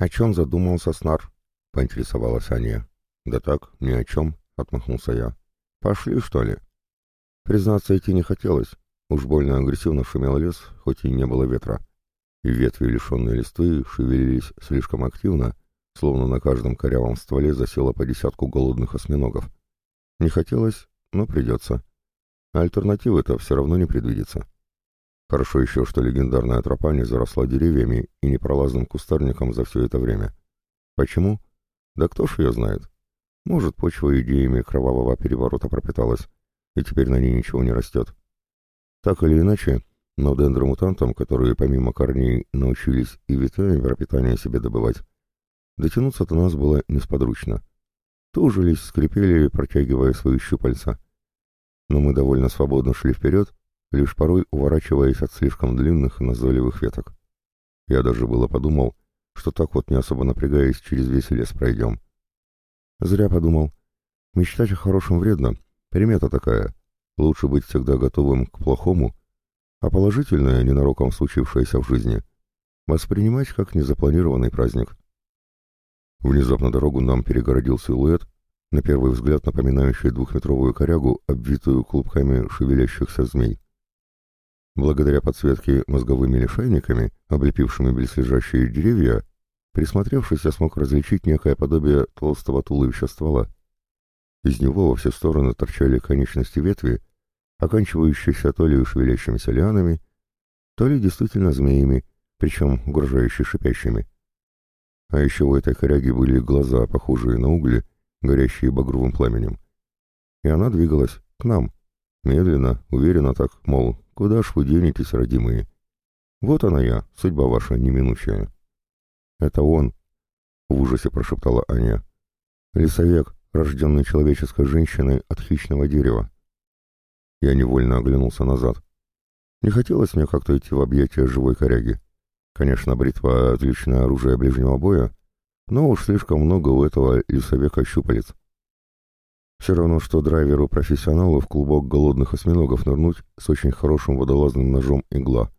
«О чем задумался Снар?» — поинтересовалась Аня. «Да так, ни о чем», — отмахнулся я. «Пошли, что ли?» Признаться, идти не хотелось. Уж больно агрессивно шумел лес, хоть и не было ветра. И ветви, лишенные листвы, шевелились слишком активно, словно на каждом корявом стволе засело по десятку голодных осьминогов. Не хотелось, но придется. альтернативы-то все равно не предвидится. Хорошо еще, что легендарная тропа не заросла деревьями и непролазным кустарником за все это время. Почему? Да кто ж ее знает? Может, почва идеями кровавого переворота пропиталась, и теперь на ней ничего не растет. Так или иначе, но дендромутантам, которые помимо корней научились и ветвями пропитания себе добывать, дотянуться до нас было несподручно. Тужились, скрипели, протягивая свои щупальца. Но мы довольно свободно шли вперед, лишь порой уворачиваясь от слишком длинных назойливых веток. Я даже было подумал, что так вот не особо напрягаясь через весь лес пройдем. Зря подумал. Мечтать о хорошем вредно, примета такая. Лучше быть всегда готовым к плохому, а положительное, ненароком случившееся в жизни, воспринимать как незапланированный праздник. Внезапно дорогу нам перегородил силуэт, на первый взгляд напоминающий двухметровую корягу, обвитую клубками шевелящихся змей. Благодаря подсветке мозговыми лишайниками, облепившими близлежащие деревья, присмотревшись, я смог различить некое подобие толстого туловища ствола. Из него во все стороны торчали конечности ветви, оканчивающиеся то ли шевелящимися лианами, то ли действительно змеями, причем угрожающе шипящими. А еще у этой коряги были глаза, похожие на угли, горящие багровым пламенем. И она двигалась к нам, медленно, уверенно так, мол, куда ж вы денетесь, родимые? Вот она я, судьба ваша неминучая. Это он, в ужасе прошептала Аня. Лесовек, рожденный человеческой женщиной от хищного дерева. Я невольно оглянулся назад. Не хотелось мне как-то идти в объятия живой коряги. Конечно, бритва — отличное оружие ближнего боя, но уж слишком много у этого лесовека щупалец. Все равно, что драйверу-профессионалу в клубок голодных осьминогов нырнуть с очень хорошим водолазным ножом игла.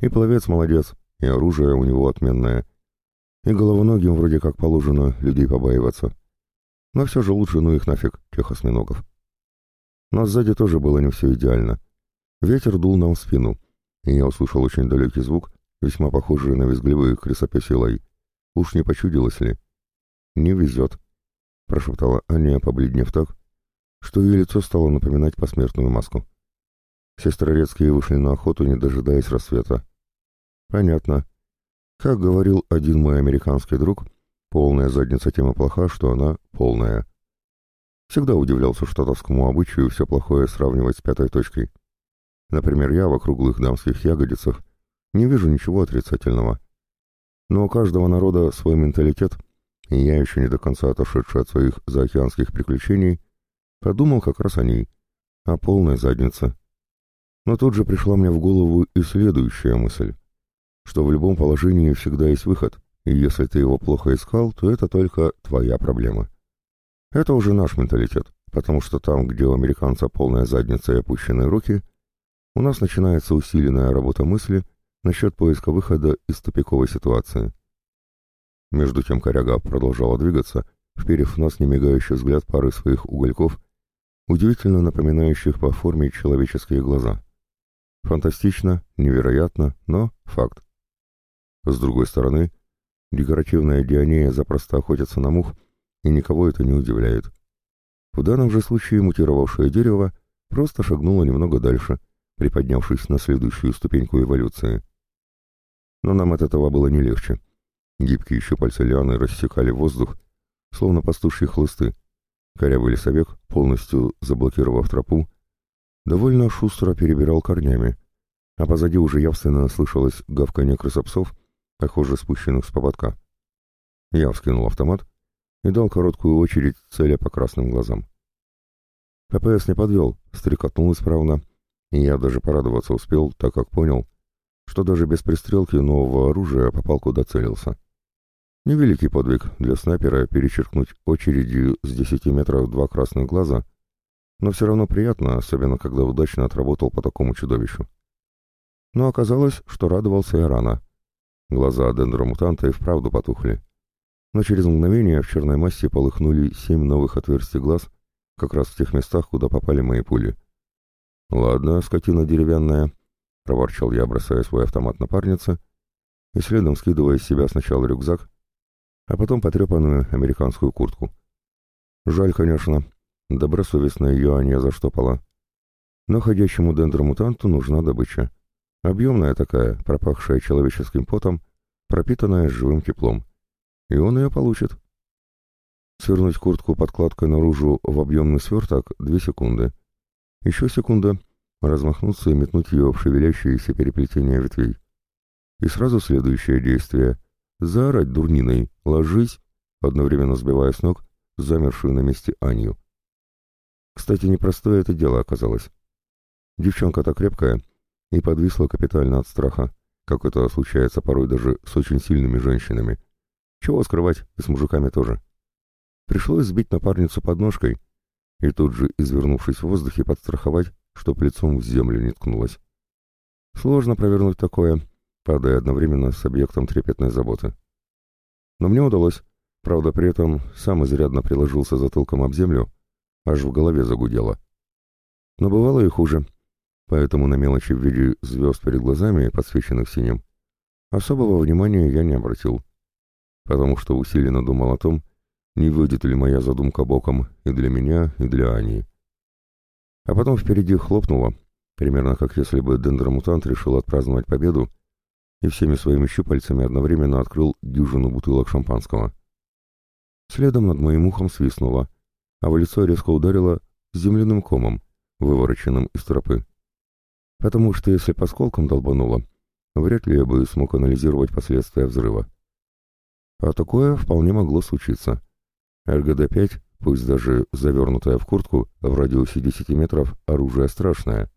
И пловец молодец, и оружие у него отменное. И головоногим вроде как положено людей побаиваться. Но все же лучше ну их нафиг, тех осьминогов. Но сзади тоже было не все идеально. Ветер дул нам в спину, и я услышал очень далекий звук, весьма похожие на визгливые крысопёсий лай. Уж не почудилось ли? «Не везет», — прошептала Аня, побледнев так, что ее лицо стало напоминать посмертную маску. Сестрорецкие вышли на охоту, не дожидаясь рассвета. «Понятно. Как говорил один мой американский друг, полная задница тема плоха, что она полная». Всегда удивлялся штатовскому обычаю все плохое сравнивать с пятой точкой. Например, я в округлых дамских ягодицах не вижу ничего отрицательного. Но у каждого народа свой менталитет, и я, еще не до конца отошедший от своих заокеанских приключений, подумал как раз о ней, о полной заднице. Но тут же пришла мне в голову и следующая мысль, что в любом положении всегда есть выход, и если ты его плохо искал, то это только твоя проблема. Это уже наш менталитет, потому что там, где у американца полная задница и опущенные руки, у нас начинается усиленная работа мысли — насчет поиска выхода из тупиковой ситуации. Между тем коряга продолжала двигаться, вперев в нас немигающий взгляд пары своих угольков, удивительно напоминающих по форме человеческие глаза. Фантастично, невероятно, но факт. С другой стороны, декоративная Дионея запросто охотится на мух, и никого это не удивляет. В данном же случае мутировавшее дерево просто шагнуло немного дальше, приподнявшись на следующую ступеньку эволюции. Но нам от этого было не легче. Гибкие щупальца лианы рассекали воздух, словно пастушьи хлысты. Корявый лесовек, полностью заблокировав тропу, довольно шустро перебирал корнями, а позади уже явственно слышалось гавканье крысопсов, похоже, спущенных с поводка. Я вскинул автомат и дал короткую очередь, целя по красным глазам. ППС не подвел, стрекотнул исправно, и я даже порадоваться успел, так как понял, что даже без пристрелки нового оружия попал куда целился. Невеликий подвиг для снайпера перечеркнуть очередью с 10 метров два красных глаза, но все равно приятно, особенно когда удачно отработал по такому чудовищу. Но оказалось, что радовался я рано. Глаза дендромутанта и вправду потухли. Но через мгновение в черной массе полыхнули семь новых отверстий глаз, как раз в тех местах, куда попали мои пули. «Ладно, скотина деревянная», — проворчал я, бросая свой автомат напарнице, и следом скидывая с себя сначала рюкзак, а потом потрепанную американскую куртку. Жаль, конечно, добросовестно ее Аня заштопала. Но ходящему дендромутанту нужна добыча. Объемная такая, пропахшая человеческим потом, пропитанная живым теплом. И он ее получит. Свернуть куртку подкладкой наружу в объемный сверток — две секунды. Еще секунда — размахнуться и метнуть ее в шевелящиеся переплетения ветвей. И сразу следующее действие — заорать дурниной «Ложись!», одновременно сбивая с ног замершую на месте Аню. Кстати, непростое это дело оказалось. Девчонка-то крепкая и подвисла капитально от страха, как это случается порой даже с очень сильными женщинами. Чего скрывать, и с мужиками тоже. Пришлось сбить напарницу подножкой и тут же, извернувшись в воздухе, подстраховать, чтоб лицом в землю не ткнулась. Сложно провернуть такое, падая одновременно с объектом трепетной заботы. Но мне удалось, правда, при этом сам изрядно приложился затылком об землю, аж в голове загудело. Но бывало и хуже, поэтому на мелочи в виде звезд перед глазами, подсвеченных синим, особого внимания я не обратил, потому что усиленно думал о том, не выйдет ли моя задумка боком и для меня, и для Ани. А потом впереди хлопнуло, примерно как если бы дендромутант решил отпраздновать победу и всеми своими щупальцами одновременно открыл дюжину бутылок шампанского. Следом над моим ухом свистнуло, а в лицо резко ударило земляным комом, вывороченным из тропы. Потому что если по сколкам долбануло, вряд ли я бы смог анализировать последствия взрыва. А такое вполне могло случиться. РГД-5, пусть даже завернутая в куртку, в радиусе 10 метров, оружие страшное.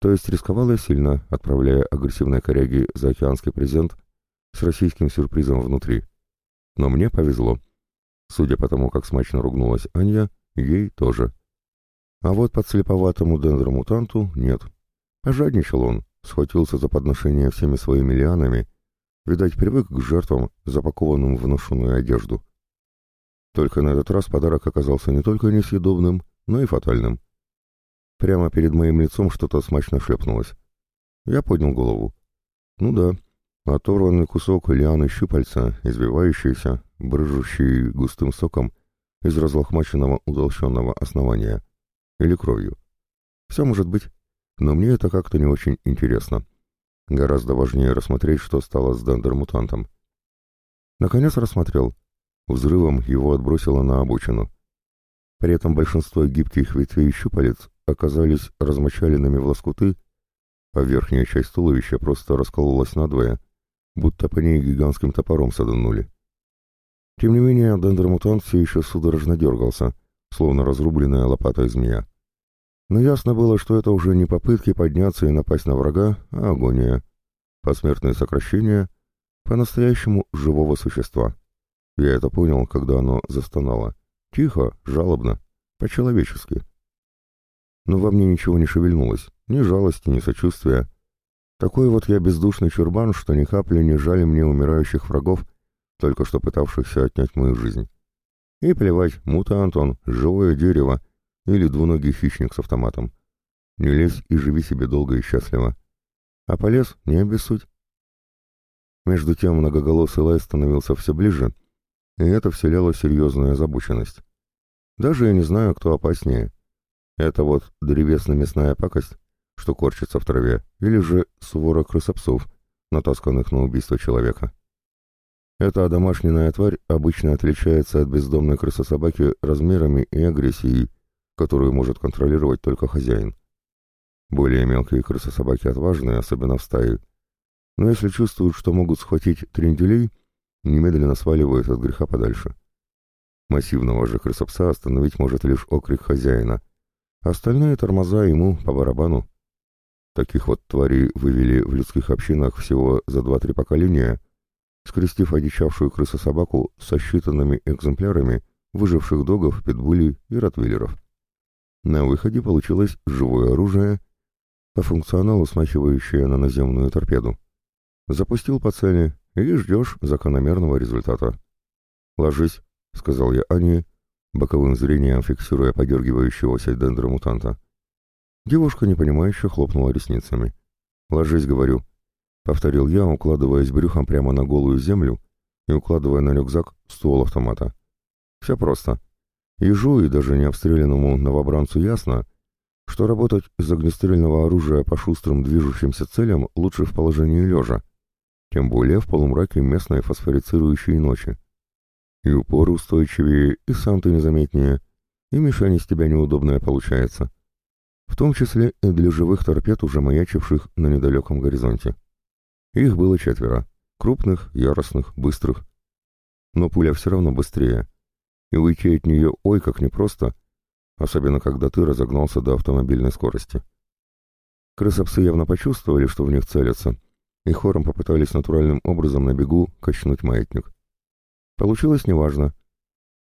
То есть рисковал я сильно, отправляя агрессивной коряги за океанский презент с российским сюрпризом внутри. Но мне повезло. Судя по тому, как смачно ругнулась Анья, ей тоже. А вот подслеповатому дендромутанту нет. Пожадничал он, схватился за подношение всеми своими лианами, видать, привык к жертвам, запакованным в ношенную одежду. Только на этот раз подарок оказался не только несъедобным, но и фатальным. Прямо перед моим лицом что-то смачно шлепнулось. Я поднял голову. Ну да, оторванный кусок лианы щупальца, извивающийся, брыжущий густым соком из разлохмаченного утолщенного основания. Или кровью. Все может быть, но мне это как-то не очень интересно. Гораздо важнее рассмотреть, что стало с дендер-мутантом. Наконец рассмотрел. Взрывом его отбросило на обочину. При этом большинство гибких ветвей щупалец оказались размочаленными в лоскуты, а верхняя часть туловища просто раскололась надвое, будто по ней гигантским топором саданули. Тем не менее, дендромутант все еще судорожно дергался, словно разрубленная лопатой змея. Но ясно было, что это уже не попытки подняться и напасть на врага, а агония. Посмертное сокращение по-настоящему живого существа. Я это понял, когда оно застонало. Тихо, жалобно, по-человечески. Но во мне ничего не шевельнулось, ни жалости, ни сочувствия. Такой вот я бездушный чурбан, что ни капли не жали мне умирающих врагов, только что пытавшихся отнять мою жизнь. И плевать, мутант он, живое дерево или двуногий хищник с автоматом. Не лезь и живи себе долго и счастливо. А полез не обессудь. Между тем многоголосый лай становился все ближе, и это вселяло серьезную озабоченность. Даже я не знаю, кто опаснее. Это вот древесно-мясная пакость, что корчится в траве, или же свора крысопсов, натасканных на убийство человека. Эта домашняя тварь обычно отличается от бездомной крысособаки размерами и агрессией, которую может контролировать только хозяин. Более мелкие крысособаки отважны, особенно в стае. Но если чувствуют, что могут схватить тренделей, немедленно сваливают от греха подальше. Массивного же крысопса остановить может лишь окрик хозяина. Остальные тормоза ему по барабану. Таких вот тварей вывели в людских общинах всего за два-три поколения — скрестив одичавшую крысу-собаку со считанными экземплярами выживших догов, питбулей и ротвейлеров. На выходе получилось живое оружие, по функционалу смахивающее на наземную торпеду. Запустил по цели и ждешь закономерного результата. «Ложись», — сказал я Ане, боковым зрением фиксируя подергивающегося дендромутанта. Девушка непонимающе хлопнула ресницами. «Ложись, говорю», — повторил я, укладываясь брюхом прямо на голую землю и укладывая на рюкзак ствол автомата. «Все просто. Ежу и даже необстрелянному новобранцу ясно, что работать из огнестрельного оружия по шустрым движущимся целям лучше в положении лежа, тем более в полумраке местной фосфорицирующей ночи. И упор устойчивее, и сам ты незаметнее, и мишень из тебя неудобная получается. В том числе и для живых торпед, уже маячивших на недалеком горизонте. Их было четверо. Крупных, яростных, быстрых. Но пуля все равно быстрее. И уйти от нее ой как непросто, особенно когда ты разогнался до автомобильной скорости. Крысопсы явно почувствовали, что в них целятся, и хором попытались натуральным образом на бегу качнуть маятник. Получилось неважно.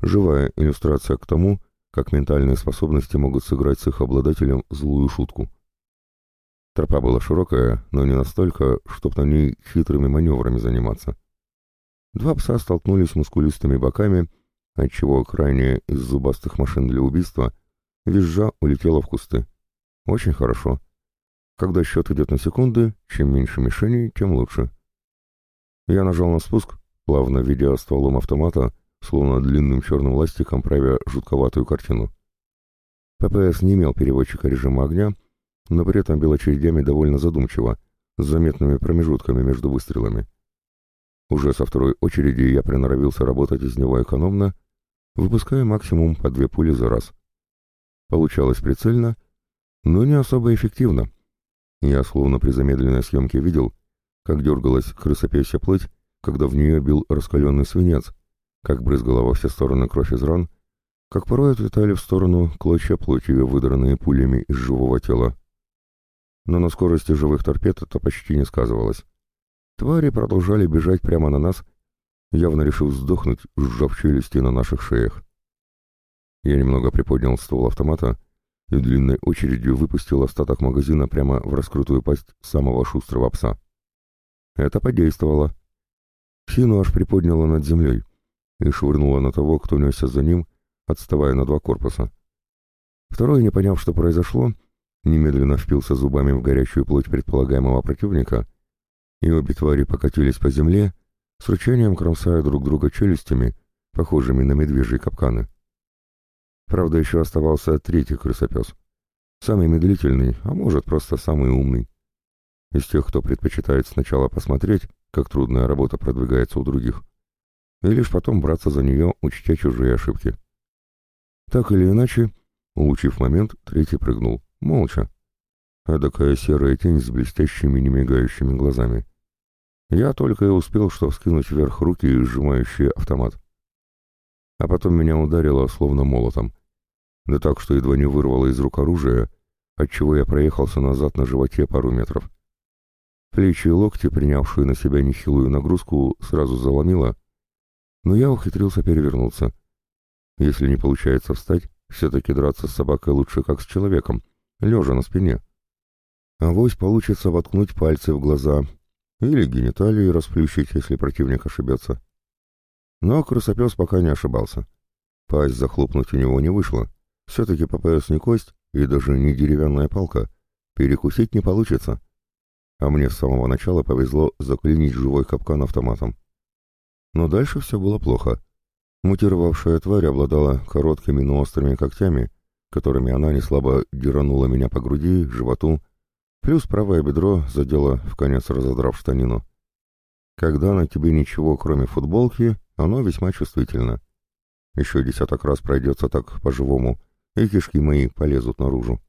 Живая иллюстрация к тому, как ментальные способности могут сыграть с их обладателем злую шутку. Тропа была широкая, но не настолько, чтоб на ней хитрыми маневрами заниматься. Два пса столкнулись мускулистыми боками, отчего крайне из зубастых машин для убийства визжа улетела в кусты. Очень хорошо. Когда счет идет на секунды, чем меньше мишеней, тем лучше. Я нажал на спуск, плавно ведя стволом автомата, словно длинным черным ластиком правя жутковатую картину. ППС не имел переводчика режима огня, но при этом бил очередями довольно задумчиво, с заметными промежутками между выстрелами. Уже со второй очереди я приноровился работать из него экономно, выпуская максимум по две пули за раз. Получалось прицельно, но не особо эффективно. Я словно при замедленной съемке видел, как дергалась крысопесья плоть, когда в нее бил раскаленный свинец, как брызгала во все стороны кровь из ран, как порой отлетали в сторону клочья плоти, выдранные пулями из живого тела. Но на скорости живых торпед это почти не сказывалось. Твари продолжали бежать прямо на нас, явно решив сдохнуть, сжав челюсти на наших шеях. Я немного приподнял ствол автомата и длинной очередью выпустил остаток магазина прямо в раскрытую пасть самого шустрого пса. Это подействовало. Псину аж приподняло над землей и швырнуло на того, кто несся за ним, отставая на два корпуса. Второй, не поняв, что произошло, немедленно впился зубами в горячую плоть предполагаемого противника, и обе твари покатились по земле, с рычанием кромсая друг друга челюстями, похожими на медвежьи капканы. Правда, еще оставался третий крысопес. Самый медлительный, а может, просто самый умный. Из тех, кто предпочитает сначала посмотреть, как трудная работа продвигается у других, и лишь потом браться за нее, учтя чужие ошибки. Так или иначе, улучив момент, третий прыгнул, молча. Эдакая серая тень с блестящими немигающими глазами. Я только и успел что вскинуть вверх руки, сжимающие автомат. А потом меня ударило, словно молотом. Да так, что едва не вырвало из рук оружие, отчего я проехался назад на животе пару метров. Плечи и локти, принявшие на себя нехилую нагрузку, сразу заломило, но я ухитрился перевернуться. Если не получается встать, все-таки драться с собакой лучше как с человеком, лежа на спине. Авось получится воткнуть пальцы в глаза или гениталии расплющить, если противник ошибется. Но крысопес пока не ошибался. Пасть захлопнуть у него не вышло. Все-таки ППС не кость и даже не деревянная палка. Перекусить не получится а мне с самого начала повезло заклинить живой капкан автоматом. Но дальше все было плохо. Мутировавшая тварь обладала короткими, но острыми когтями, которыми она неслабо деранула меня по груди, животу, плюс правое бедро задело в конец разодрав штанину. Когда на тебе ничего, кроме футболки, оно весьма чувствительно. Еще десяток раз пройдется так по-живому, и кишки мои полезут наружу.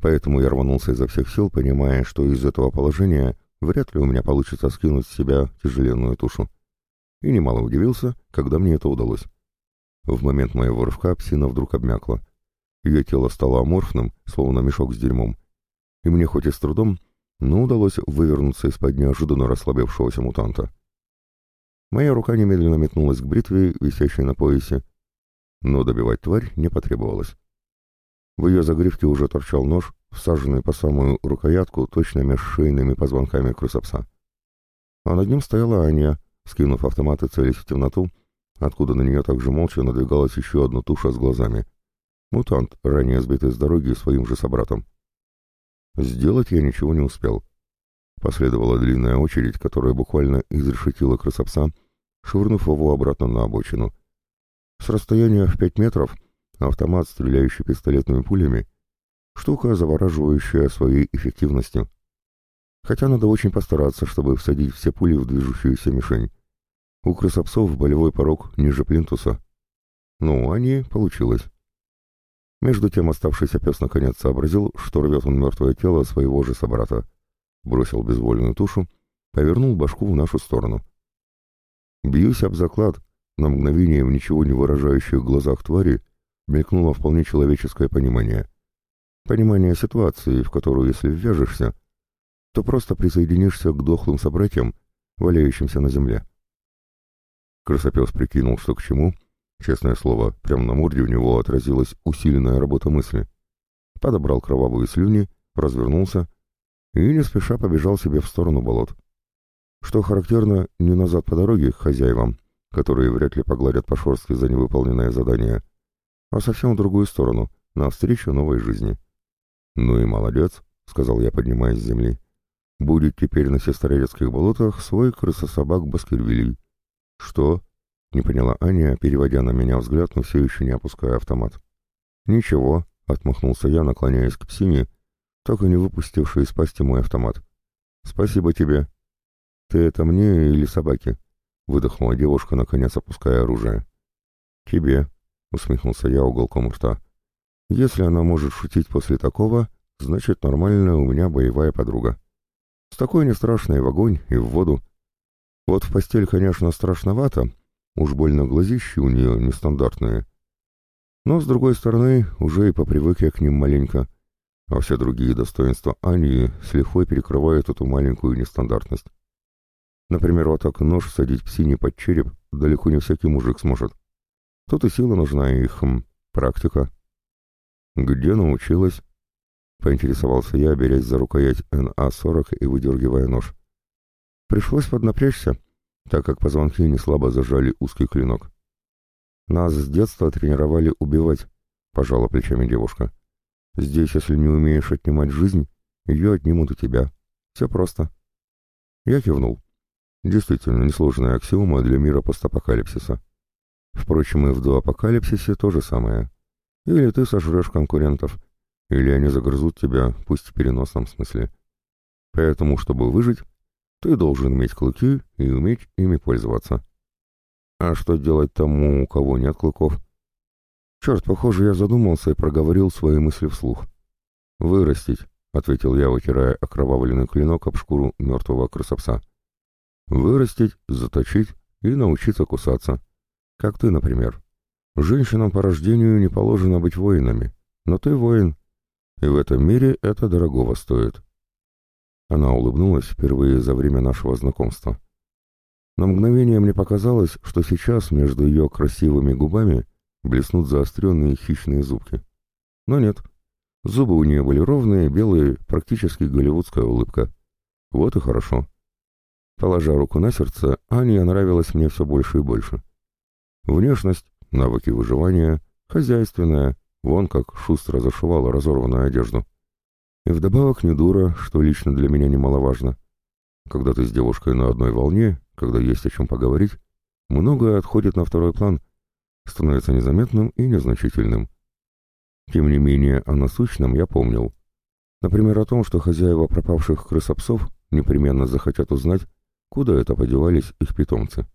Поэтому я рванулся изо всех сил, понимая, что из этого положения вряд ли у меня получится скинуть с себя тяжеленную тушу. И немало удивился, когда мне это удалось. В момент моего рывка псина вдруг обмякла. Ее тело стало аморфным, словно мешок с дерьмом. И мне хоть и с трудом, но удалось вывернуться из-под неожиданно расслабевшегося мутанта. Моя рука немедленно метнулась к бритве, висящей на поясе, но добивать тварь не потребовалось. В ее загривке уже торчал нож, всаженный по самую рукоятку точно меж шейными позвонками крысопса. а над ним стояла Аня, скинув автомат и целясь в темноту, откуда на нее также молча надвигалась еще одна туша с глазами. Мутант, ранее сбитый с дороги своим же собратом. Сделать я ничего не успел. Последовала длинная очередь, которая буквально изрешетила крысопса, швырнув его обратно на обочину. С расстояния в пять метров автомат, стреляющий пистолетными пулями, штука, завораживающая своей эффективностью. Хотя надо очень постараться, чтобы всадить все пули в движущуюся мишень. У крысопсов болевой порог ниже плинтуса. Ну, а не получилось. Между тем оставшийся пес наконец сообразил, что рвет он мертвое тело своего же собрата. Бросил безвольную тушу, повернул башку в нашу сторону. Бьюсь об заклад, на мгновение в ничего не выражающих глазах твари мелькнуло вполне человеческое понимание. Понимание ситуации, в которую, если ввяжешься, то просто присоединишься к дохлым собратьям, валяющимся на земле. Красопес прикинул, что к чему. Честное слово, прямо на морде у него отразилась усиленная работа мысли. Подобрал кровавые слюни, развернулся и не спеша побежал себе в сторону болот. Что характерно, не назад по дороге к хозяевам, которые вряд ли погладят по шорстке за невыполненное задание, а совсем в другую сторону, навстречу новой жизни. «Ну и молодец», — сказал я, поднимаясь с земли. «Будет теперь на сестрорецких болотах свой крысособак Баскервилей». «Что?» — не поняла Аня, переводя на меня взгляд, но все еще не опуская автомат. «Ничего», — отмахнулся я, наклоняясь к псине, и не выпустивший из пасти мой автомат. «Спасибо тебе». «Ты это мне или собаке?» выдохнула девушка, наконец опуская оружие. «Тебе», — усмехнулся я уголком рта. «Если она может шутить после такого, значит, нормальная у меня боевая подруга. С такой не страшно и в огонь, и в воду. Вот в постель, конечно, страшновато, уж больно глазищи у нее нестандартные. Но, с другой стороны, уже и попривык я к ним маленько, а все другие достоинства Ани с лихвой перекрывают эту маленькую нестандартность. Например, вот так нож садить псине под череп далеко не всякий мужик сможет. Тут и сила нужна, и хм, практика. Где научилась? Поинтересовался я, берясь за рукоять НА-40 и выдергивая нож. Пришлось поднапрячься, так как позвонки не слабо зажали узкий клинок. Нас с детства тренировали убивать, пожала плечами девушка. Здесь, если не умеешь отнимать жизнь, ее отнимут у тебя. Все просто. Я кивнул. Действительно, несложная аксиома для мира постапокалипсиса. Впрочем, и в доапокалипсисе то же самое. Или ты сожрешь конкурентов, или они загрызут тебя, пусть в переносном смысле. Поэтому, чтобы выжить, ты должен иметь клыки и уметь ими пользоваться. А что делать тому, у кого нет клыков? Черт, похоже, я задумался и проговорил свои мысли вслух. «Вырастить», — ответил я, вытирая окровавленный клинок об шкуру мертвого крысопса. Вырастить, заточить и научиться кусаться. Как ты, например. Женщинам по рождению не положено быть воинами, но ты воин, и в этом мире это дорогого стоит. Она улыбнулась впервые за время нашего знакомства. На мгновение мне показалось, что сейчас между ее красивыми губами блеснут заостренные хищные зубки. Но нет. Зубы у нее были ровные, белые, практически голливудская улыбка. Вот и хорошо. Положа руку на сердце, Аня нравилась мне все больше и больше. Внешность, навыки выживания, хозяйственная, вон как шустро зашивала разорванную одежду. И вдобавок не дура, что лично для меня немаловажно. Когда ты с девушкой на одной волне, когда есть о чем поговорить, многое отходит на второй план, становится незаметным и незначительным. Тем не менее, о насущном я помнил. Например, о том, что хозяева пропавших крысопсов непременно захотят узнать, куда это подевались их питомцы.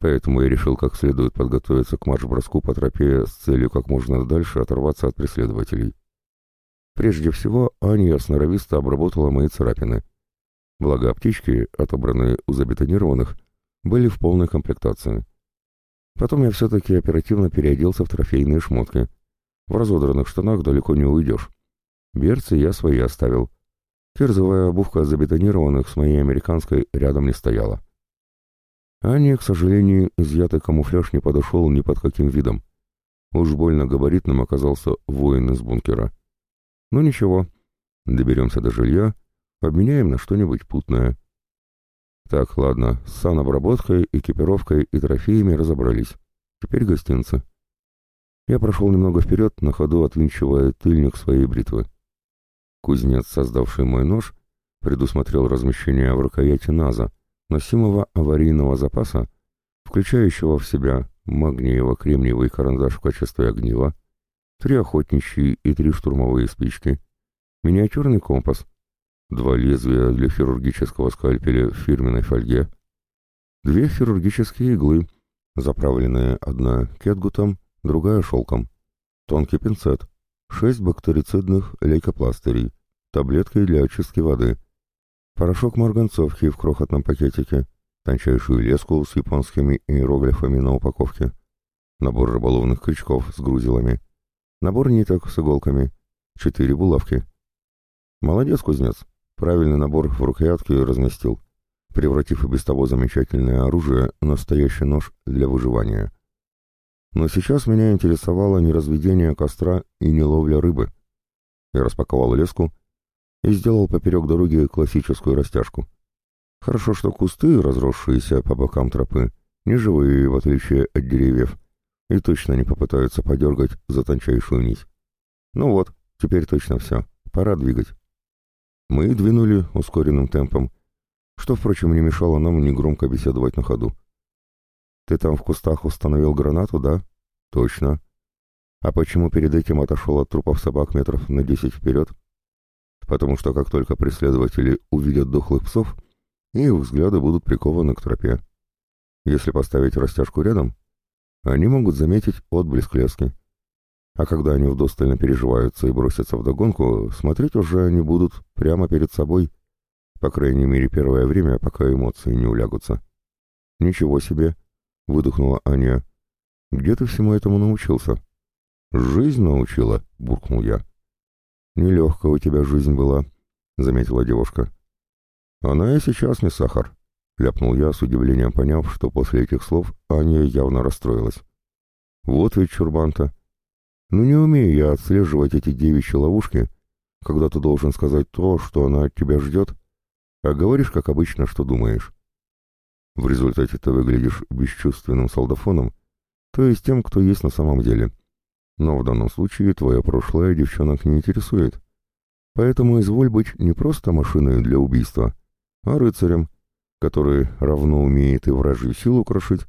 Поэтому я решил как следует подготовиться к марш-броску по тропе с целью как можно дальше оторваться от преследователей. Прежде всего, Аня сноровисто обработала мои царапины. Благо аптечки, отобранные у забетонированных, были в полной комплектации. Потом я все-таки оперативно переоделся в трофейные шмотки. В разодранных штанах далеко не уйдешь. Берцы я свои оставил. Кирзовая обувка забетонированных с моей американской рядом не стояла. Ане, к сожалению, изъятый камуфляж не подошел ни под каким видом. Уж больно габаритным оказался воин из бункера. Ну ничего, доберемся до жилья, обменяем на что-нибудь путное. Так, ладно, с санобработкой, экипировкой и трофеями разобрались. Теперь гостинцы. Я прошел немного вперед, на ходу отвинчивая тыльник своей бритвы. Кузнец, создавший мой нож, предусмотрел размещение в рукояти НАЗа, носимого аварийного запаса, включающего в себя магниево-кремниевый карандаш в качестве огнива, три охотничьи и три штурмовые спички, миниатюрный компас, два лезвия для хирургического скальпеля в фирменной фольге, две хирургические иглы, заправленные одна кетгутом, другая шелком, тонкий пинцет, шесть бактерицидных лейкопластырей, таблетки для очистки воды, порошок марганцовки в крохотном пакетике, тончайшую леску с японскими иероглифами на упаковке, набор рыболовных крючков с грузилами, набор ниток с иголками, четыре булавки. Молодец, кузнец, правильный набор в рукоятке разместил, превратив и без того замечательное оружие в настоящий нож для выживания. Но сейчас меня интересовало не разведение костра и не ловля рыбы. Я распаковал леску и сделал поперек дороги классическую растяжку. Хорошо, что кусты, разросшиеся по бокам тропы, не живые, в отличие от деревьев, и точно не попытаются подергать за тончайшую нить. Ну вот, теперь точно все, пора двигать. Мы двинули ускоренным темпом, что, впрочем, не мешало нам негромко беседовать на ходу. «Ты там в кустах установил гранату, да?» «Точно. А почему перед этим отошел от трупов собак метров на десять вперед?» «Потому что как только преследователи увидят дохлых псов, их взгляды будут прикованы к тропе. Если поставить растяжку рядом, они могут заметить отблеск лески. А когда они вдостально переживаются и бросятся в догонку, смотреть уже они будут прямо перед собой, по крайней мере первое время, пока эмоции не улягутся. «Ничего себе!» — выдохнула Аня. «Где ты всему этому научился?» «Жизнь научила», — буркнул я. «Нелегкая у тебя жизнь была», — заметила девушка. «Она и сейчас не сахар», — ляпнул я, с удивлением поняв, что после этих слов Аня явно расстроилась. «Вот ведь чурбанта. Ну не умею я отслеживать эти девичьи ловушки, когда ты должен сказать то, что она от тебя ждет, а говоришь, как обычно, что думаешь. В результате ты выглядишь бесчувственным солдафоном, то есть тем, кто есть на самом деле. Но в данном случае твое прошлое девчонок не интересует. Поэтому изволь быть не просто машиной для убийства, а рыцарем, который равно умеет и вражью силу крошить,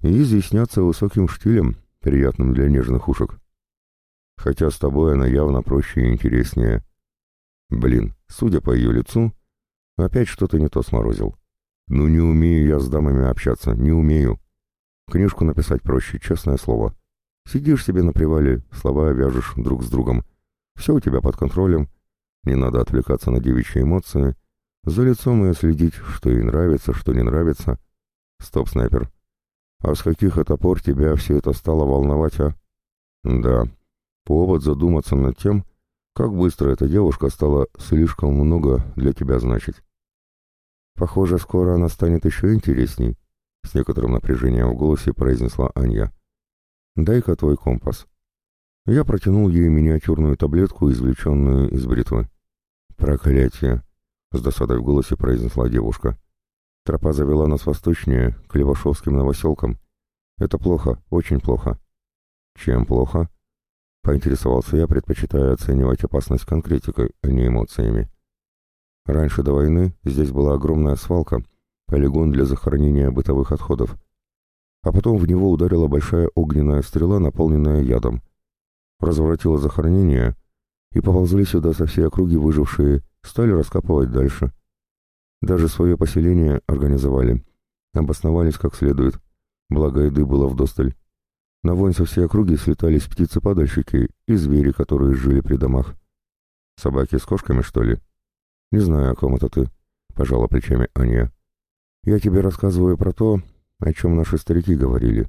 и изъясняться высоким штилем, приятным для нежных ушек. Хотя с тобой она явно проще и интереснее. Блин, судя по ее лицу, опять что-то не то сморозил. Ну не умею я с дамами общаться, не умею. Книжку написать проще, честное слово. Сидишь себе на привале, слова вяжешь друг с другом. Все у тебя под контролем, не надо отвлекаться на девичьи эмоции, за лицом ее следить, что ей нравится, что не нравится. Стоп, снайпер. А с каких это пор тебя все это стало волновать, а? Да, повод задуматься над тем, как быстро эта девушка стала слишком много для тебя значить. Похоже, скоро она станет еще интересней, с некоторым напряжением в голосе произнесла Анья. «Дай-ка твой компас». Я протянул ей миниатюрную таблетку, извлеченную из бритвы. «Проклятие!» — с досадой в голосе произнесла девушка. «Тропа завела нас восточнее, к Левашовским новоселкам. Это плохо, очень плохо». «Чем плохо?» — поинтересовался я, предпочитая оценивать опасность конкретикой, а не эмоциями. Раньше до войны здесь была огромная свалка, полигон для захоронения бытовых отходов. А потом в него ударила большая огненная стрела, наполненная ядом. Разворотила захоронение, и поползли сюда со всей округи выжившие Стали раскапывать дальше. Даже свое поселение организовали. Обосновались как следует. Благо еды было вдосталь. На вонь со всей округи слетались птицы-падальщики и звери, которые жили при домах. Собаки с кошками, что ли? Не знаю, о ком это ты, — пожала плечами Аня. Я тебе рассказываю про то, о чем наши старики говорили.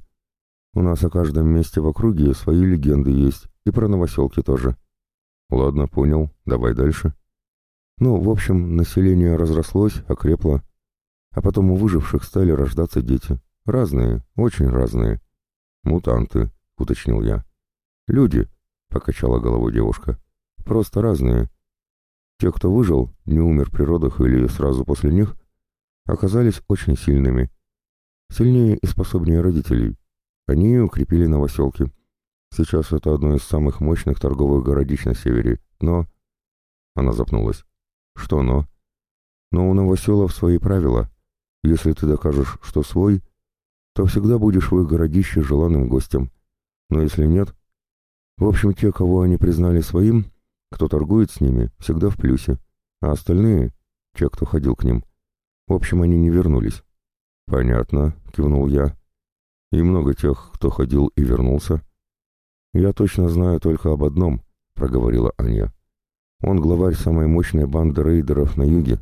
У нас о каждом месте в округе свои легенды есть, и про новоселки тоже. Ладно, понял, давай дальше. Ну, в общем, население разрослось, окрепло. А потом у выживших стали рождаться дети. Разные, очень разные. «Мутанты», — уточнил я. «Люди», — покачала головой девушка. «Просто разные. Те, кто выжил, не умер при родах или сразу после них, оказались очень сильными. Сильнее и способнее родителей. Они укрепили новоселки. Сейчас это одно из самых мощных торговых городищ на севере, но... Она запнулась. Что но? Но у новоселов свои правила. Если ты докажешь, что свой, то всегда будешь в их городище желанным гостем. Но если нет... В общем, те, кого они признали своим, кто торгует с ними, всегда в плюсе, а остальные, те, кто ходил к ним, в общем, они не вернулись. «Понятно», — кивнул я. «И много тех, кто ходил и вернулся». «Я точно знаю только об одном», — проговорила Аня. «Он главарь самой мощной банды рейдеров на юге.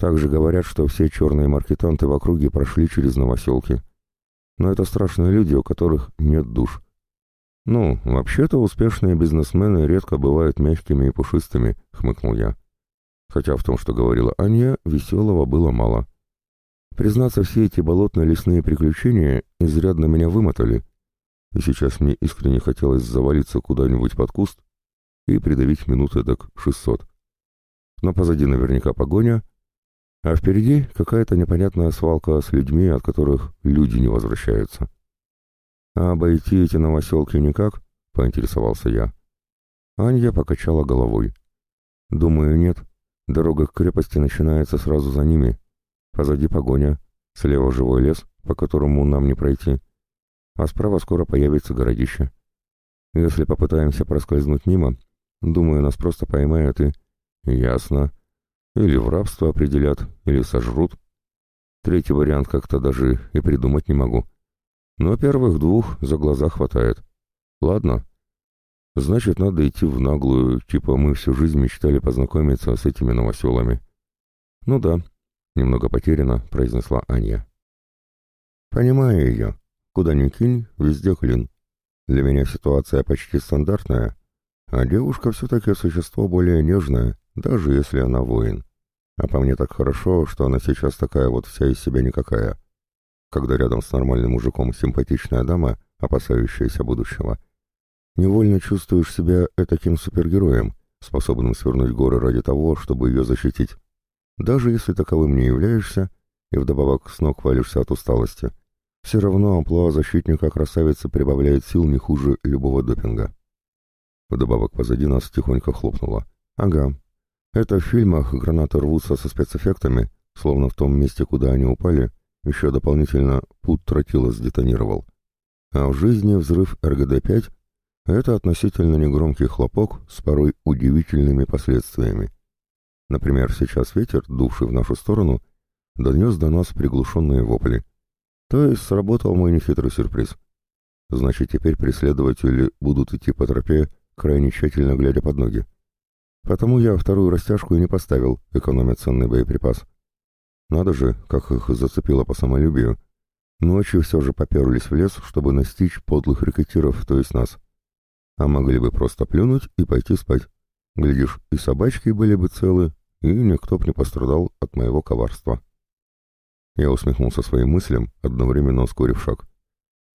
Также говорят, что все черные маркетанты в округе прошли через новоселки. Но это страшные люди, у которых нет душ. «Ну, вообще-то успешные бизнесмены редко бывают мягкими и пушистыми», — хмыкнул я. Хотя в том, что говорила Аня, веселого было мало. Признаться, все эти болотно-лесные приключения изрядно меня вымотали, и сейчас мне искренне хотелось завалиться куда-нибудь под куст и придавить минуты так шестьсот. Но позади наверняка погоня, а впереди какая-то непонятная свалка с людьми, от которых люди не возвращаются. «А обойти эти новоселки никак?» — поинтересовался я. Анья покачала головой. «Думаю, нет. Дорога к крепости начинается сразу за ними. Позади погоня, слева живой лес, по которому нам не пройти, а справа скоро появится городище. Если попытаемся проскользнуть мимо, думаю, нас просто поймают и... Ясно. Или в рабство определят, или сожрут. Третий вариант как-то даже и придумать не могу. Но первых двух за глаза хватает. Ладно. Значит, надо идти в наглую, типа мы всю жизнь мечтали познакомиться с этими новоселами. Ну да, немного потеряно, произнесла Аня. Понимаю ее. Куда ни кинь, везде клин. Для меня ситуация почти стандартная, а девушка все-таки существо более нежное, даже если она воин. А по мне так хорошо, что она сейчас такая вот вся из себя никакая когда рядом с нормальным мужиком симпатичная дама, опасающаяся будущего. Невольно чувствуешь себя этаким супергероем, способным свернуть горы ради того, чтобы ее защитить. Даже если таковым не являешься, и вдобавок с ног валишься от усталости, все равно амплуа защитника красавицы прибавляет сил не хуже любого допинга. Вдобавок позади нас тихонько хлопнуло. Ага. Это в фильмах гранаты рвутся со спецэффектами, словно в том месте, куда они упали, еще дополнительно пут тротила сдетонировал. А в жизни взрыв РГД-5 — это относительно негромкий хлопок с порой удивительными последствиями. Например, сейчас ветер, дувший в нашу сторону, донес до нас приглушенные вопли. То есть сработал мой нехитрый сюрприз. Значит, теперь преследователи будут идти по тропе, крайне тщательно глядя под ноги. Потому я вторую растяжку и не поставил, экономя ценный боеприпас. Надо же, как их зацепило по самолюбию. Ночью все же поперлись в лес, чтобы настичь подлых рекетиров, то есть нас. А могли бы просто плюнуть и пойти спать. Глядишь, и собачки были бы целы, и никто не пострадал от моего коварства. Я усмехнулся своим мыслям, одновременно ускорив шаг.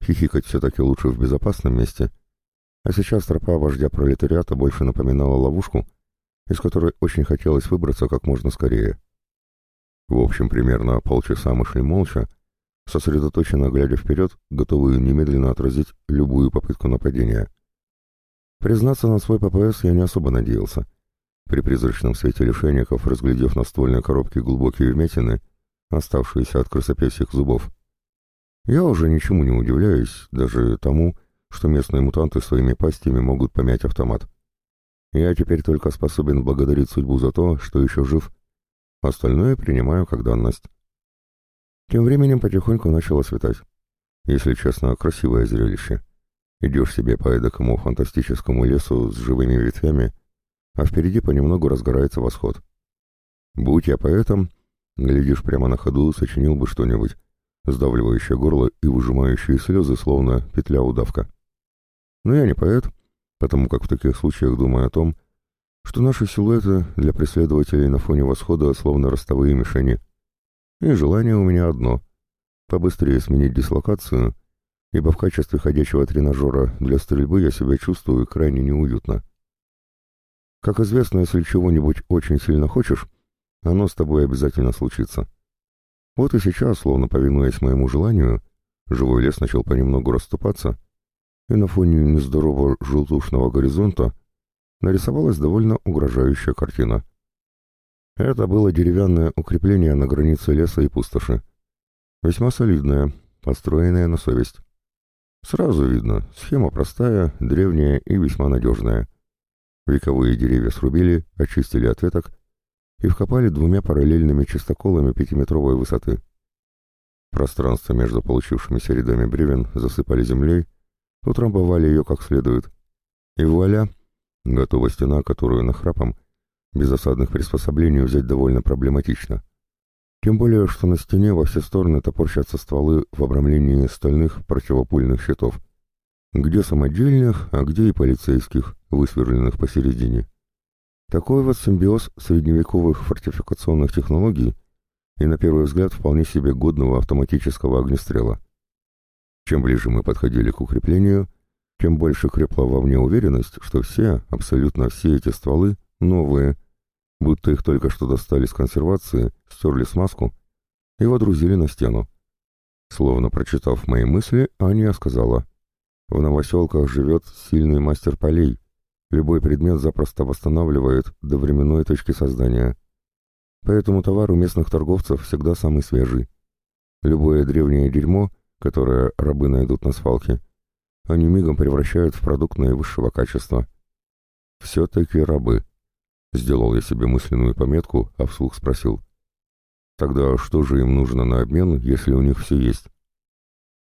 Хихикать все-таки лучше в безопасном месте. А сейчас тропа вождя пролетариата больше напоминала ловушку, из которой очень хотелось выбраться как можно скорее. В общем, примерно полчаса мы шли молча, сосредоточенно глядя вперед, готовые немедленно отразить любую попытку нападения. Признаться на свой ППС я не особо надеялся. При призрачном свете лишайников, разглядев на ствольной коробке глубокие вмятины, оставшиеся от крысопесьих зубов, я уже ничему не удивляюсь, даже тому, что местные мутанты своими пастями могут помять автомат. Я теперь только способен благодарить судьбу за то, что еще жив Остальное принимаю как данность. Тем временем потихоньку начало светать. Если честно, красивое зрелище. Идешь себе по эдакому фантастическому лесу с живыми ветвями, а впереди понемногу разгорается восход. Будь я поэтом, глядишь прямо на ходу, сочинил бы что-нибудь, сдавливающее горло и выжимающие слезы, словно петля-удавка. Но я не поэт, потому как в таких случаях думаю о том, что наши силуэты для преследователей на фоне восхода словно ростовые мишени. И желание у меня одно — побыстрее сменить дислокацию, ибо в качестве ходячего тренажера для стрельбы я себя чувствую крайне неуютно. Как известно, если чего-нибудь очень сильно хочешь, оно с тобой обязательно случится. Вот и сейчас, словно повинуясь моему желанию, живой лес начал понемногу расступаться, и на фоне нездорового желтушного горизонта нарисовалась довольно угрожающая картина. Это было деревянное укрепление на границе леса и пустоши. Весьма солидное, построенное на совесть. Сразу видно, схема простая, древняя и весьма надежная. Вековые деревья срубили, очистили от веток и вкопали двумя параллельными чистоколами пятиметровой высоты. Пространство между получившимися рядами бревен засыпали землей, утрамбовали ее как следует. И вуаля, готова стена, которую нахрапом, без осадных приспособлений взять довольно проблематично. Тем более, что на стене во все стороны топорщатся стволы в обрамлении стальных противопульных щитов. Где самодельных, а где и полицейских, высверленных посередине. Такой вот симбиоз средневековых фортификационных технологий и, на первый взгляд, вполне себе годного автоматического огнестрела. Чем ближе мы подходили к укреплению, тем больше крепла во мне уверенность, что все, абсолютно все эти стволы новые, будто их только что достали с консервации, стерли смазку и водрузили на стену. Словно прочитав мои мысли, Аня сказала, «В новоселках живет сильный мастер полей, Любой предмет запросто восстанавливает до временной точки создания. Поэтому товар у местных торговцев всегда самый свежий. Любое древнее дерьмо, которое рабы найдут на свалке, они мигом превращают в продукт наивысшего качества. «Все-таки рабы», — сделал я себе мысленную пометку, а вслух спросил. «Тогда что же им нужно на обмен, если у них все есть?»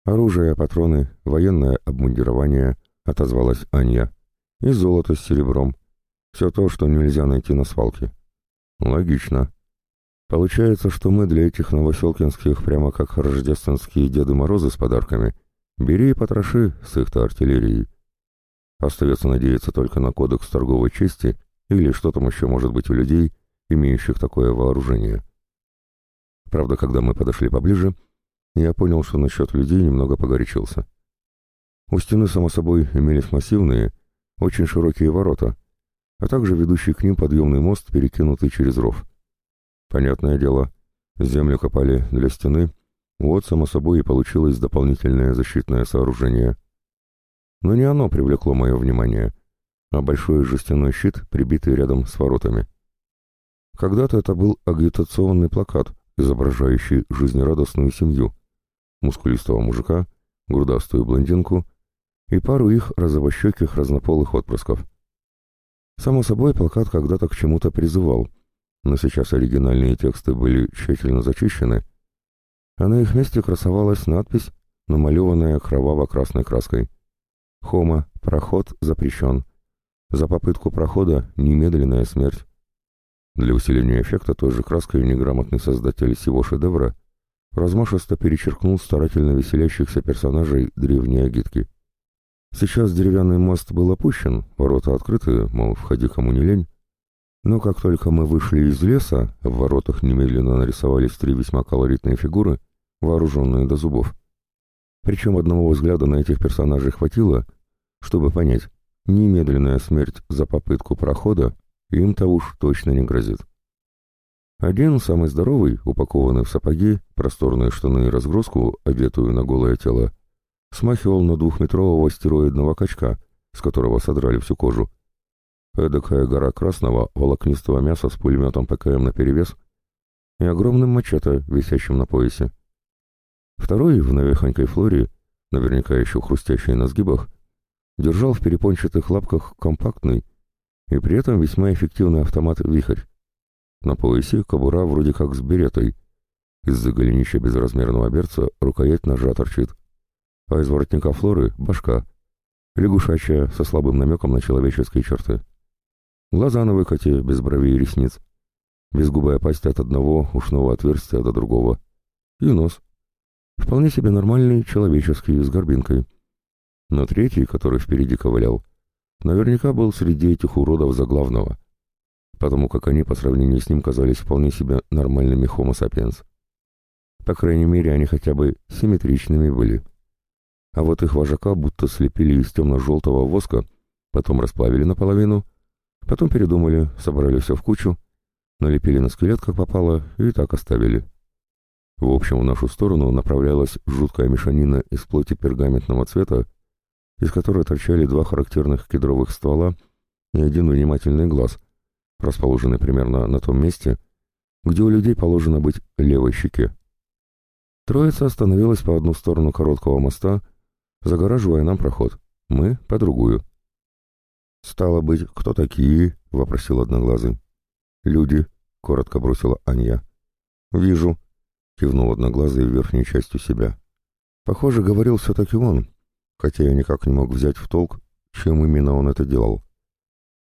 «Оружие, патроны, военное обмундирование», — отозвалась Анья и золото с серебром. Все то, что нельзя найти на свалке. Логично. Получается, что мы для этих новоселкинских прямо как рождественские Деды Морозы с подарками. Бери и потроши с их-то артиллерией. Остается надеяться только на кодекс торговой чести или что там еще может быть у людей, имеющих такое вооружение. Правда, когда мы подошли поближе, я понял, что насчет людей немного погорячился. У стены, само собой, имелись массивные, очень широкие ворота, а также ведущий к ним подъемный мост, перекинутый через ров. Понятное дело, землю копали для стены, вот, само собой, и получилось дополнительное защитное сооружение. Но не оно привлекло мое внимание, а большой жестяной щит, прибитый рядом с воротами. Когда-то это был агитационный плакат, изображающий жизнерадостную семью, мускулистого мужика, грудастую блондинку и пару их розовощеких разнополых отпрысков. Само собой, плакат когда-то к чему-то призывал, но сейчас оригинальные тексты были тщательно зачищены, а на их месте красовалась надпись, намалеванная кроваво-красной краской. «Хома, проход запрещен. За попытку прохода немедленная смерть». Для усиления эффекта той же краской неграмотный создатель всего шедевра размашисто перечеркнул старательно веселящихся персонажей древней агитки. Сейчас деревянный мост был опущен, ворота открыты, мол, входи кому не лень. Но как только мы вышли из леса, в воротах немедленно нарисовались три весьма колоритные фигуры, вооруженные до зубов. Причем одного взгляда на этих персонажей хватило, чтобы понять, немедленная смерть за попытку прохода им-то уж точно не грозит. Один, самый здоровый, упакованный в сапоги, просторные штаны и разгрузку, одетую на голое тело, смахивал на двухметрового стероидного качка, с которого содрали всю кожу. Эдакая гора красного, волокнистого мяса с пулеметом ПКМ наперевес и огромным мачете, висящим на поясе. Второй, в навехонькой флоре, наверняка еще хрустящий на сгибах, держал в перепончатых лапках компактный и при этом весьма эффективный автомат «Вихрь». На поясе кобура вроде как с беретой. Из-за голенища безразмерного берца рукоять ножа торчит а из воротника Флоры — башка, лягушачья, со слабым намеком на человеческие черты. Глаза на выкате, без бровей и ресниц, безгубая пасть от одного ушного отверстия до другого, и нос. Вполне себе нормальный, человеческий, с горбинкой. Но третий, который впереди ковылял, наверняка был среди этих уродов за главного, потому как они по сравнению с ним казались вполне себе нормальными homo sapiens. По крайней мере, они хотя бы симметричными были а вот их вожака будто слепили из темно-желтого воска, потом расплавили наполовину, потом передумали, собрали все в кучу, налепили на скелет, как попало, и так оставили. В общем, в нашу сторону направлялась жуткая мешанина из плоти пергаментного цвета, из которой торчали два характерных кедровых ствола и один внимательный глаз, расположенный примерно на том месте, где у людей положено быть левой щеке. Троица остановилась по одну сторону короткого моста, загораживая нам проход, мы — по другую. «Стало быть, кто такие?» — вопросил Одноглазый. «Люди», — коротко бросила Анья. «Вижу», — кивнул Одноглазый верхней частью себя. «Похоже, говорил все-таки он, хотя я никак не мог взять в толк, чем именно он это делал.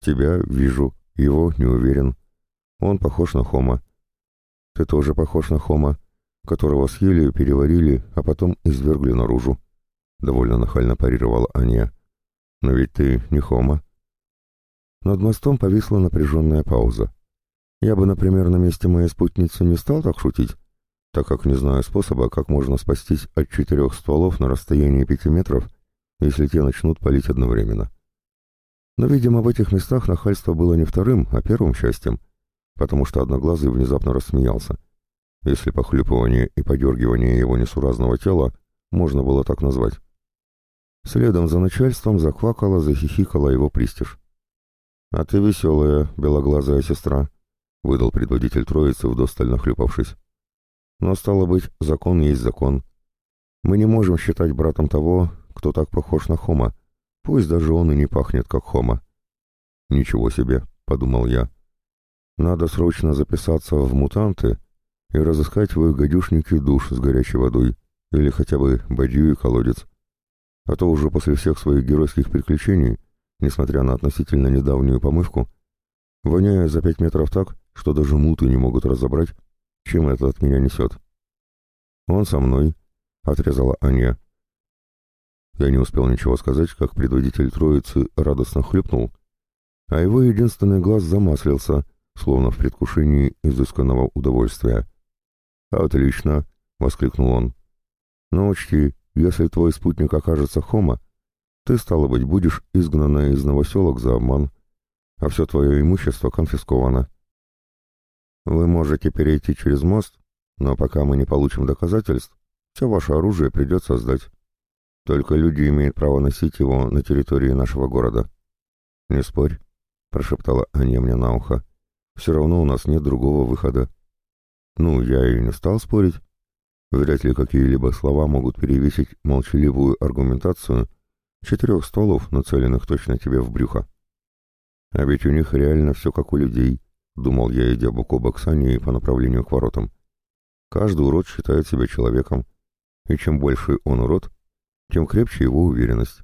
Тебя вижу, его не уверен. Он похож на Хома. Ты тоже похож на Хома, которого съели, переварили, а потом извергли наружу. Довольно нахально парировала Аня. Но ведь ты не Хома. Над мостом повисла напряженная пауза. Я бы, например, на месте моей спутницы не стал так шутить, так как не знаю способа, как можно спастись от четырех стволов на расстоянии пяти метров если те начнут палить одновременно. Но, видимо, в этих местах нахальство было не вторым, а первым счастьем, потому что Одноглазый внезапно рассмеялся. Если похлюпывание и подергивание его несуразного тела можно было так назвать. Следом за начальством заквакала, захихикала его пристиж. «А ты веселая, белоглазая сестра», — выдал предводитель троицы, вдосталь нахлюпавшись. «Но, стало быть, закон есть закон. Мы не можем считать братом того, кто так похож на Хома, пусть даже он и не пахнет, как Хома. «Ничего себе», — подумал я. «Надо срочно записаться в мутанты и разыскать в их гадюшнике душ с горячей водой или хотя бы бадью и колодец. А то уже после всех своих геройских приключений, несмотря на относительно недавнюю помывку, воняю за пять метров так, что даже муты не могут разобрать, чем это от меня несет». «Он со мной», — отрезала Аня. Я не успел ничего сказать, как предводитель троицы радостно хлюпнул, а его единственный глаз замаслился, словно в предвкушении изысканного удовольствия. «Отлично!» — воскликнул он. «Но учти, если твой спутник окажется Хома, ты, стало быть, будешь изгнана из новоселок за обман, а все твое имущество конфисковано. Вы можете перейти через мост, но пока мы не получим доказательств, все ваше оружие придется сдать. Только люди имеют право носить его на территории нашего города. Не спорь, прошептала Аня мне на ухо. Все равно у нас нет другого выхода. Ну, я и не стал спорить. Вряд ли какие-либо слова могут перевесить молчаливую аргументацию четырех столов, нацеленных точно тебе в брюхо. А ведь у них реально все как у людей, думал я, идя бок о бок с Аней по направлению к воротам. Каждый урод считает себя человеком, и чем больше он урод, тем крепче его уверенность.